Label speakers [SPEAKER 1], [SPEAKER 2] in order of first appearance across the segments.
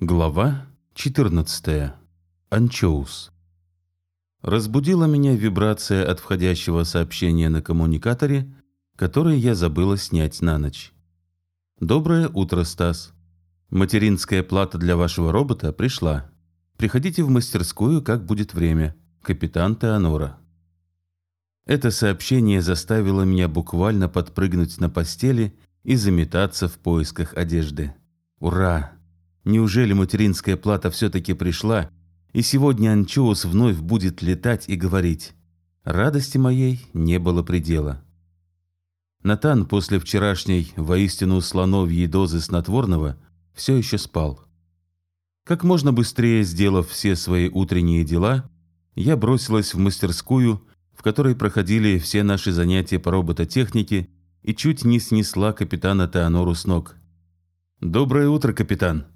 [SPEAKER 1] Глава 14. Анчоус. Разбудила меня вибрация от входящего сообщения на коммуникаторе, которое я забыла снять на ночь. «Доброе утро, Стас. Материнская плата для вашего робота пришла. Приходите в мастерскую, как будет время. Капитан Теонора». Это сообщение заставило меня буквально подпрыгнуть на постели и заметаться в поисках одежды. «Ура!» Неужели материнская плата все-таки пришла, и сегодня Анчоус вновь будет летать и говорить? Радости моей не было предела. Натан после вчерашней воистину слоновьей дозы снотворного все еще спал. Как можно быстрее сделав все свои утренние дела, я бросилась в мастерскую, в которой проходили все наши занятия по робототехнике, и чуть не снесла капитана Теонору с ног. «Доброе утро, капитан!»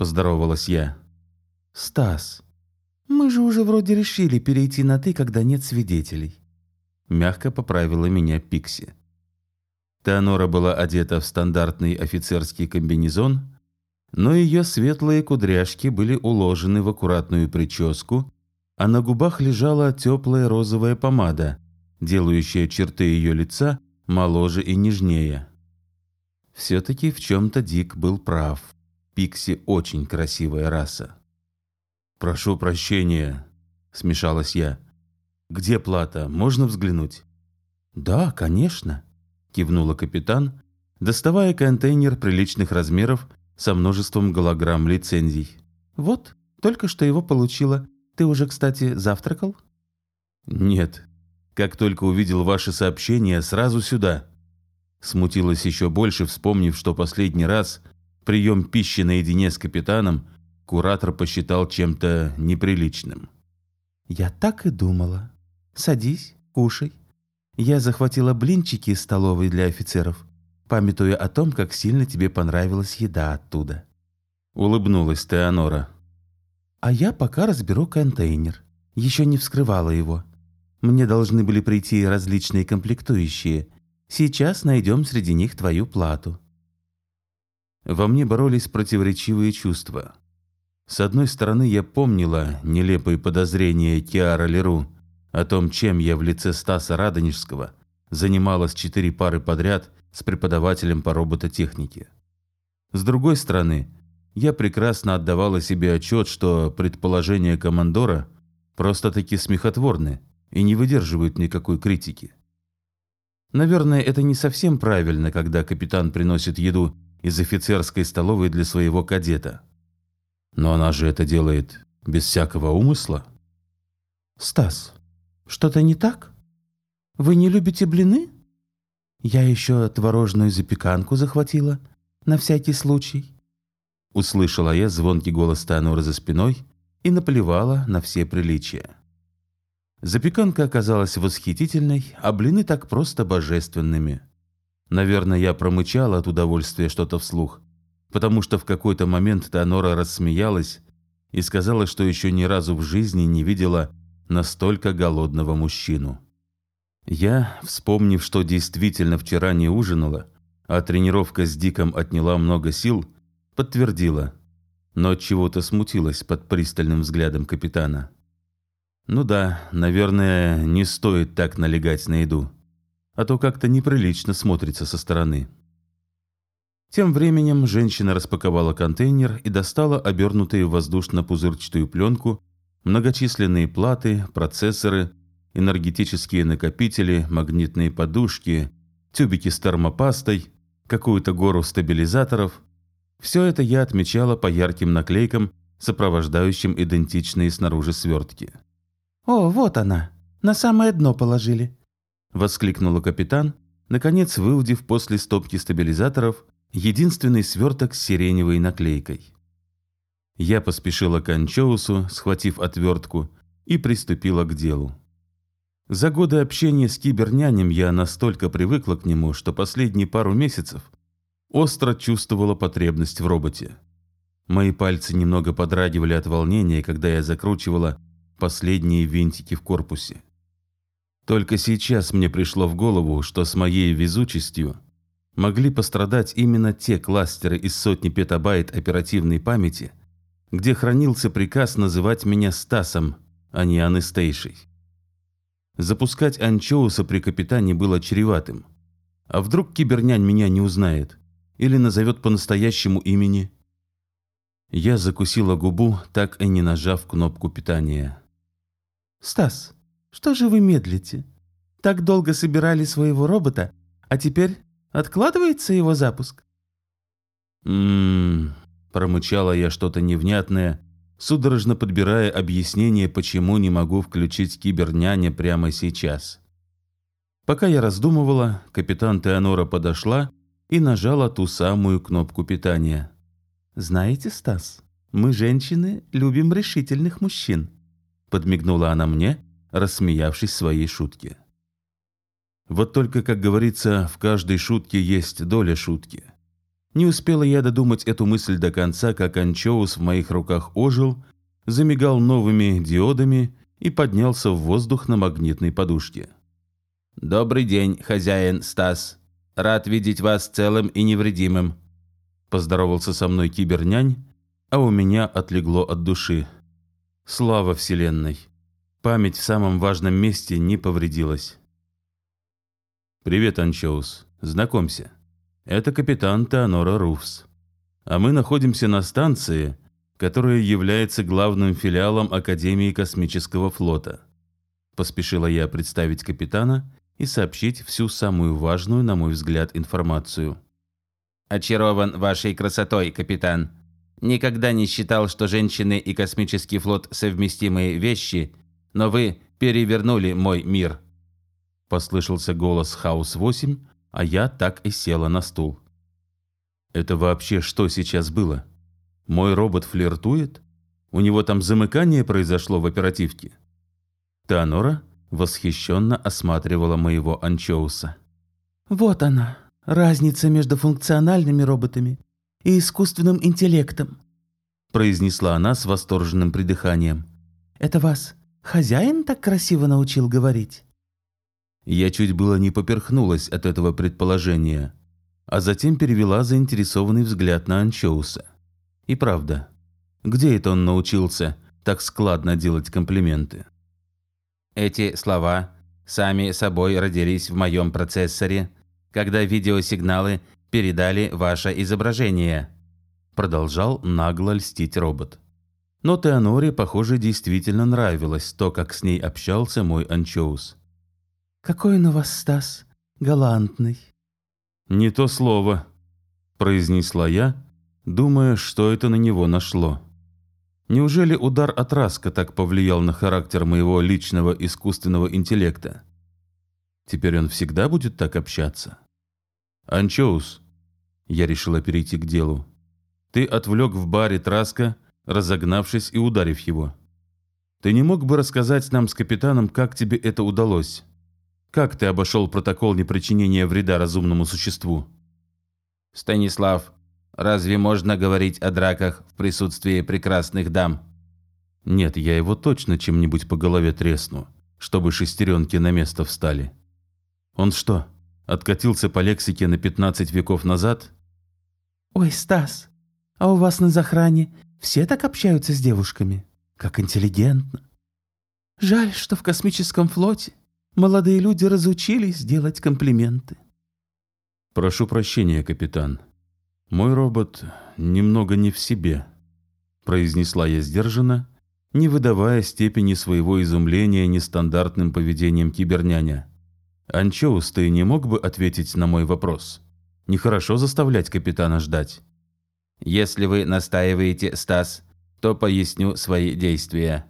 [SPEAKER 1] Поздоровалась я.
[SPEAKER 2] «Стас, мы же уже вроде решили перейти на «ты», когда нет свидетелей».
[SPEAKER 1] Мягко поправила меня Пикси. Теонора была одета в стандартный офицерский комбинезон, но ее светлые кудряшки были уложены в аккуратную прическу, а на губах лежала теплая розовая помада, делающая черты ее лица моложе и нежнее. Все-таки в чем-то Дик был прав. Пикси очень красивая раса. «Прошу прощения», — смешалась я. «Где плата? Можно взглянуть?»
[SPEAKER 2] «Да, конечно», — кивнула капитан,
[SPEAKER 1] доставая контейнер приличных размеров со множеством голограмм лицензий.
[SPEAKER 2] «Вот, только что его получила. Ты уже, кстати, завтракал?»
[SPEAKER 1] «Нет. Как только увидел ваше сообщение, сразу сюда». Смутилась еще больше, вспомнив, что последний раз Прием пищи наедине с капитаном куратор посчитал чем-то неприличным.
[SPEAKER 2] «Я так и думала. Садись, кушай. Я захватила блинчики из столовой для офицеров, памятуя о том, как сильно тебе понравилась еда оттуда».
[SPEAKER 1] Улыбнулась Теонора.
[SPEAKER 2] «А я пока разберу контейнер. Еще не вскрывала его. Мне должны были прийти различные комплектующие. Сейчас найдем среди них твою плату».
[SPEAKER 1] Во мне боролись противоречивые чувства. С одной стороны, я помнила нелепые подозрения Киара Леру о том, чем я в лице Стаса Радонежского занималась четыре пары подряд с преподавателем по робототехнике. С другой стороны, я прекрасно отдавала себе отчет, что предположения командора просто-таки смехотворны и не выдерживают никакой критики. Наверное, это не совсем правильно, когда капитан приносит еду из офицерской столовой для своего кадета. Но она же это делает без всякого умысла.
[SPEAKER 2] «Стас, что-то не так? Вы не любите блины? Я еще творожную запеканку захватила, на всякий случай».
[SPEAKER 1] Услышала я звонкий голос Танора за спиной и наплевала на все приличия. Запеканка оказалась восхитительной, а блины так просто божественными – Наверное, я промычал от удовольствия что-то вслух, потому что в какой-то момент Теонора рассмеялась и сказала, что еще ни разу в жизни не видела настолько голодного мужчину. Я, вспомнив, что действительно вчера не ужинала, а тренировка с Диком отняла много сил, подтвердила, но от чего-то смутилась под пристальным взглядом капитана. Ну да, наверное, не стоит так налегать на еду а то как-то неприлично смотрится со стороны. Тем временем женщина распаковала контейнер и достала обернутые в воздушно-пузырчатую пленку многочисленные платы, процессоры, энергетические накопители, магнитные подушки, тюбики с термопастой, какую-то гору стабилизаторов. Все это я отмечала по ярким наклейкам, сопровождающим идентичные снаружи свертки.
[SPEAKER 2] «О, вот она! На самое дно положили!»
[SPEAKER 1] — воскликнула капитан, наконец выудив после стопки стабилизаторов единственный сверток с сиреневой наклейкой. Я поспешила к Анчоусу, схватив отвертку, и приступила к делу. За годы общения с кибернянем я настолько привыкла к нему, что последние пару месяцев остро чувствовала потребность в роботе. Мои пальцы немного подрагивали от волнения, когда я закручивала последние винтики в корпусе. Только сейчас мне пришло в голову, что с моей везучестью могли пострадать именно те кластеры из сотни петабайт оперативной памяти, где хранился приказ называть меня Стасом, а не Анестейшей. Запускать анчоуса при капитане было чреватым. А вдруг кибернянь меня не узнает? Или назовет по настоящему имени? Я закусила губу, так и не нажав кнопку питания.
[SPEAKER 2] «Стас, что же вы медлите? Так долго собирали своего робота, а теперь откладывается его запуск?»
[SPEAKER 1] «Ммм...» – промычала я что-то невнятное, судорожно подбирая объяснение, почему не могу включить киберняня прямо сейчас. Пока я раздумывала, капитан Теонора подошла и нажала ту самую кнопку питания.
[SPEAKER 2] «Знаете, Стас, мы, женщины, любим решительных мужчин», подмигнула она мне, рассмеявшись своей шутке.
[SPEAKER 1] Вот только, как говорится, в каждой шутке есть доля шутки. Не успела я додумать эту мысль до конца, как анчоус в моих руках ожил, замигал новыми диодами и поднялся в воздух на магнитной подушке. «Добрый день, хозяин Стас. Рад видеть вас целым и невредимым», – поздоровался со мной кибернянь, а у меня отлегло от души. Слава Вселенной! Память в самом важном месте не повредилась. «Привет, Анчоус. Знакомься». Это капитан Теонора Руфс. А мы находимся на станции, которая является главным филиалом Академии космического флота. Поспешила я представить капитана и сообщить всю самую важную, на мой взгляд, информацию.
[SPEAKER 3] «Очарован вашей красотой, капитан. Никогда не считал, что женщины и космический флот совместимые вещи, но вы перевернули мой мир».
[SPEAKER 1] Послышался голос Хаус-8, а я так и села на стул. Это вообще что сейчас было? Мой робот флиртует? У него там замыкание произошло в оперативке? Теонора восхищенно осматривала моего анчоуса.
[SPEAKER 2] «Вот она, разница между функциональными роботами и искусственным интеллектом», произнесла она с восторженным придыханием. «Это вас хозяин так красиво научил говорить?»
[SPEAKER 1] Я чуть было не поперхнулась от этого предположения, а затем перевела заинтересованный взгляд на Анчоуса. И правда, где это он научился так складно делать комплименты?
[SPEAKER 3] Эти слова сами собой родились в моем процессоре, когда видеосигналы передали ваше изображение. Продолжал нагло льстить робот.
[SPEAKER 1] Но Теоноре, похоже, действительно нравилось то, как с ней общался мой анчоус.
[SPEAKER 2] «Какой он у вас, Стас, галантный!»
[SPEAKER 1] «Не то слово», – произнесла я, думая, что это на него нашло. Неужели удар от Раска так повлиял на характер моего личного искусственного интеллекта? Теперь он всегда будет так общаться? Анчоус, я решила перейти к делу. Ты отвлек в баре Траска, разогнавшись и ударив его. Ты не мог бы рассказать нам с капитаном, как тебе это удалось? Как ты обошел протокол непричинения вреда разумному существу?
[SPEAKER 3] Станислав, разве можно говорить о драках в присутствии прекрасных дам?
[SPEAKER 1] Нет, я его точно чем-нибудь по голове тресну, чтобы шестеренки на место встали. Он что, откатился по лексике на 15 веков назад?
[SPEAKER 2] Ой, Стас, а у вас на захране все так общаются с девушками? Как интеллигентно. Жаль, что в космическом флоте Молодые люди разучились делать комплименты.
[SPEAKER 1] Прошу прощения, капитан. Мой робот немного не в себе, произнесла я сдержанно, не выдавая степени своего изумления нестандартным поведением киберняня. Анчоус, ты не мог бы ответить на мой вопрос? Нехорошо заставлять капитана ждать.
[SPEAKER 3] Если вы настаиваете, Стас, то поясню свои действия.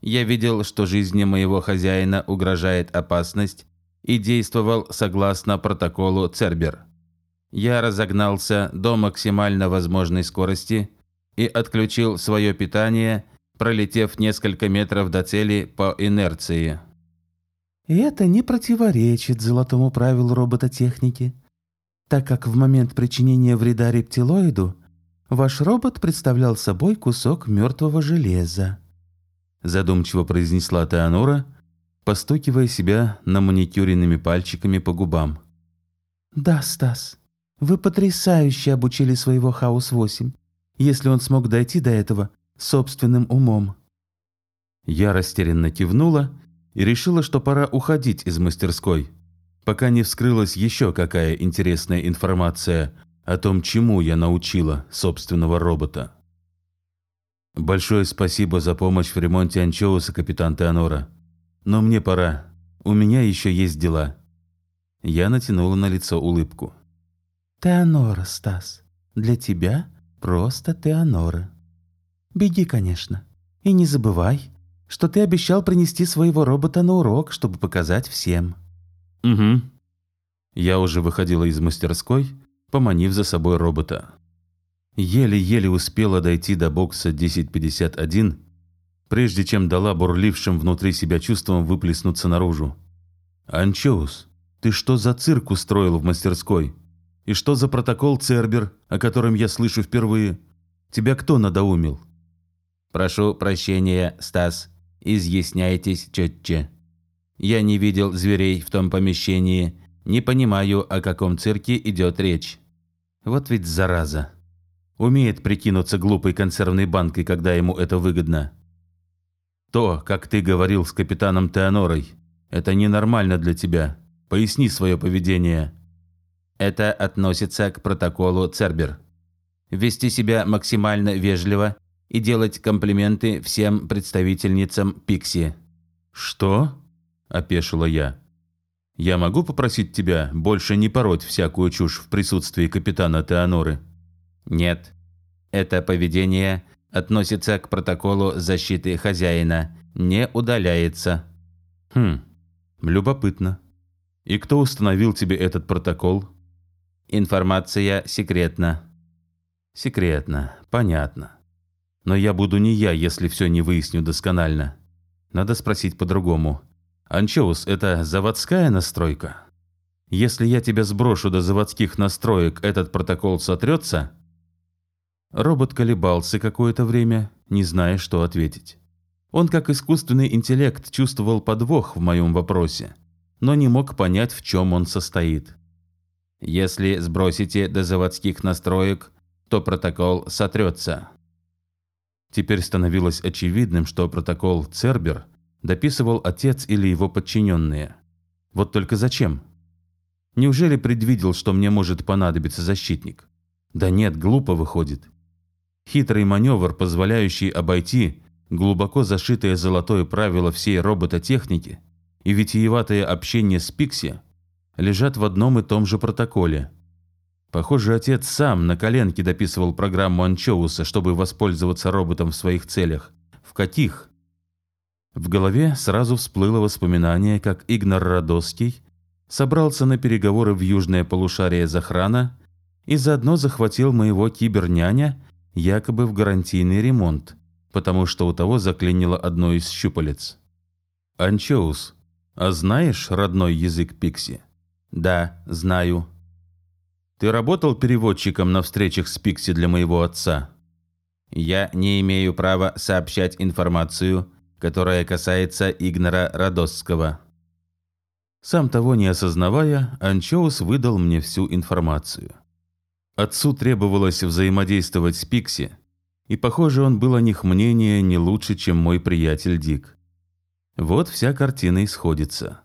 [SPEAKER 3] Я видел, что жизни моего хозяина угрожает опасность и действовал согласно протоколу Цербер. Я разогнался до максимально возможной скорости и отключил свое питание, пролетев несколько метров до цели по инерции.
[SPEAKER 2] И это не противоречит золотому правилу робототехники, так как в момент причинения вреда рептилоиду ваш робот представлял собой кусок мертвого железа
[SPEAKER 1] задумчиво произнесла Теонора, постукивая себя на маникюренными пальчиками по губам.
[SPEAKER 2] «Да, Стас, вы потрясающе обучили своего Хаус-8. Если он смог дойти до этого, собственным умом.
[SPEAKER 1] Я растерянно кивнула и решила, что пора уходить из мастерской, пока не вскрылась еще какая интересная информация о том, чему я научила собственного робота. Большое спасибо за помощь в ремонте анчоуса, капитан Теонора. Но мне пора. У меня еще есть дела. Я натянула на лицо улыбку.
[SPEAKER 2] Теонора, Стас. Для тебя просто Теонора. Беги, конечно. И не забывай, что ты обещал принести своего робота на урок, чтобы показать всем.
[SPEAKER 1] Угу. Я уже выходила из мастерской, поманив за собой робота. Еле-еле успела дойти до бокса 1051, прежде чем дала бурлившим внутри себя чувством выплеснуться наружу. «Анчоус, ты что за цирк устроил в мастерской? И что за протокол Цербер, о котором я слышу впервые? Тебя кто надоумил?»
[SPEAKER 3] «Прошу прощения, Стас, изъясняйтесь четче. Я не видел зверей в том помещении, не понимаю, о каком цирке идет речь».
[SPEAKER 1] «Вот ведь зараза!» умеет прикинуться глупой консервной банкой, когда ему это выгодно. То, как ты говорил с капитаном Теонорой, это ненормально для тебя. Поясни свое поведение.
[SPEAKER 3] Это относится к протоколу Цербер. Вести себя максимально вежливо и делать комплименты всем представительницам Пикси.
[SPEAKER 1] Что? опешила я. Я могу попросить тебя больше не пороть всякую чушь в присутствии капитана Теоноры?
[SPEAKER 3] Нет. Это поведение относится к протоколу защиты хозяина, не удаляется.
[SPEAKER 1] Хм, любопытно. И кто установил тебе этот протокол?
[SPEAKER 3] Информация секретна.
[SPEAKER 1] Секретно, понятно. Но я буду не я, если все не выясню досконально. Надо спросить по-другому. Анчоус – это заводская настройка? Если я тебя сброшу до заводских настроек, этот протокол сотрется – Робот колебался какое-то время, не зная, что ответить. Он, как искусственный интеллект, чувствовал подвох в моем вопросе, но не мог понять, в чем он состоит.
[SPEAKER 3] «Если сбросите до заводских настроек, то протокол сотрется».
[SPEAKER 1] Теперь становилось очевидным, что протокол Цербер дописывал отец или его подчиненные. Вот только зачем? Неужели предвидел, что мне может понадобиться защитник? Да нет, глупо выходит. Хитрый маневр, позволяющий обойти глубоко зашитое золотое правило всей робототехники и витиеватое общение с Пикси лежат в одном и том же протоколе. Похоже, отец сам на коленке дописывал программу Анчоуса, чтобы воспользоваться роботом в своих целях. В каких? В голове сразу всплыло воспоминание, как Игнар Радосский собрался на переговоры в южное полушарие Захрана и заодно захватил моего киберняня якобы в гарантийный ремонт, потому что у того заклинило одно из щупалец. «Анчоус, а знаешь родной язык Пикси?»
[SPEAKER 3] «Да, знаю».
[SPEAKER 1] «Ты работал переводчиком на встречах с Пикси для моего отца?»
[SPEAKER 3] «Я не имею права сообщать информацию, которая касается Игнора Радосского».
[SPEAKER 1] Сам того не осознавая, Анчоус выдал мне всю информацию. Отцу требовалось взаимодействовать с Пикси, и, похоже, он был о них мнения не лучше, чем мой приятель Дик. Вот вся картина исходится.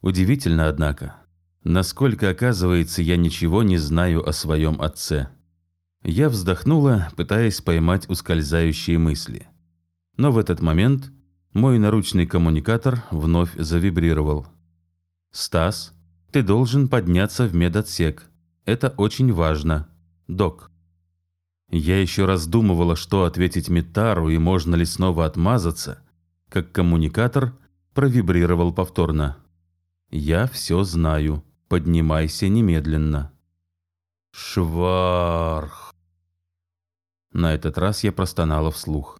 [SPEAKER 1] Удивительно, однако, насколько, оказывается, я ничего не знаю о своем отце. Я вздохнула, пытаясь поймать ускользающие мысли. Но в этот момент мой наручный коммуникатор вновь завибрировал. «Стас, ты должен подняться в медотсек», это очень важно. Док. Я еще раздумывала, что ответить Митару и можно ли снова отмазаться, как коммуникатор провибрировал повторно. «Я все знаю. Поднимайся немедленно». «Шварх!» На этот раз я простонала вслух.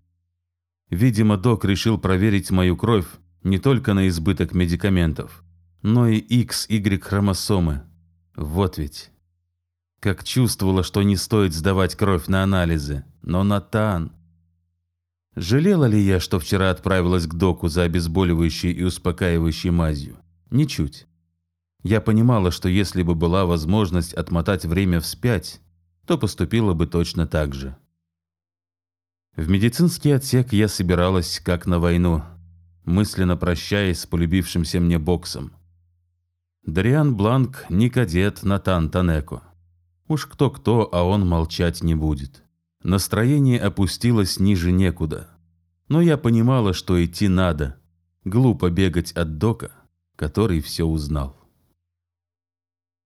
[SPEAKER 1] Видимо, док решил проверить мою кровь не только на избыток медикаментов, но и XY хромосомы. Вот ведь. Как чувствовала, что не стоит сдавать кровь на анализы. Но Натан... Жалела ли я, что вчера отправилась к доку за обезболивающей и успокаивающей мазью? Ничуть. Я понимала, что если бы была возможность отмотать время вспять, то поступила бы точно так же. В медицинский отсек я собиралась как на войну, мысленно прощаясь с полюбившимся мне боксом. Дариан Бланк не кадет Натан Танеко. Уж кто-кто, а он молчать не будет. Настроение опустилось ниже некуда. Но я понимала, что идти надо. Глупо бегать от Дока, который все узнал.